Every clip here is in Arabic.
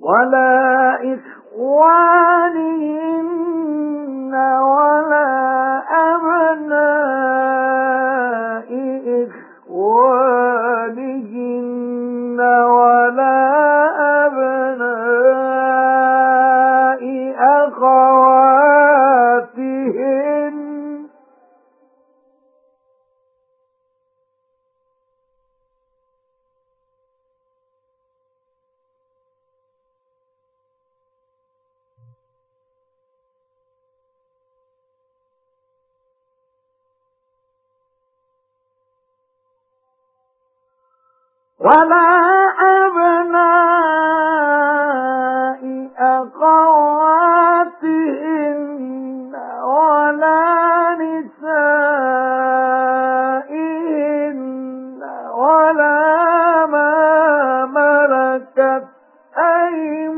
ولا إخوانهن ولا ولا أبناء أخواتهن ولا نسائهن ولا ما ملكت أيمانهن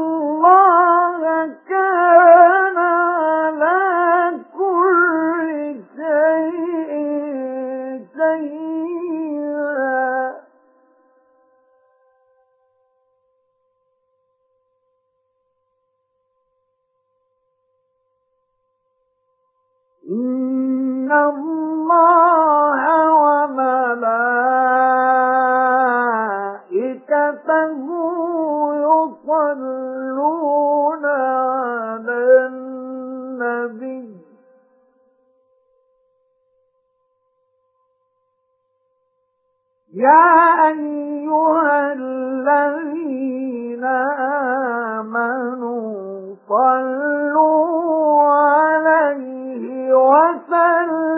إِنَّ اللَّهَ وَمَلَائِكَتَهُ يُصَلُّونَ عَلَى النَّبِيِّ يَا أَيُّهَا الَّذِينَ فَلْ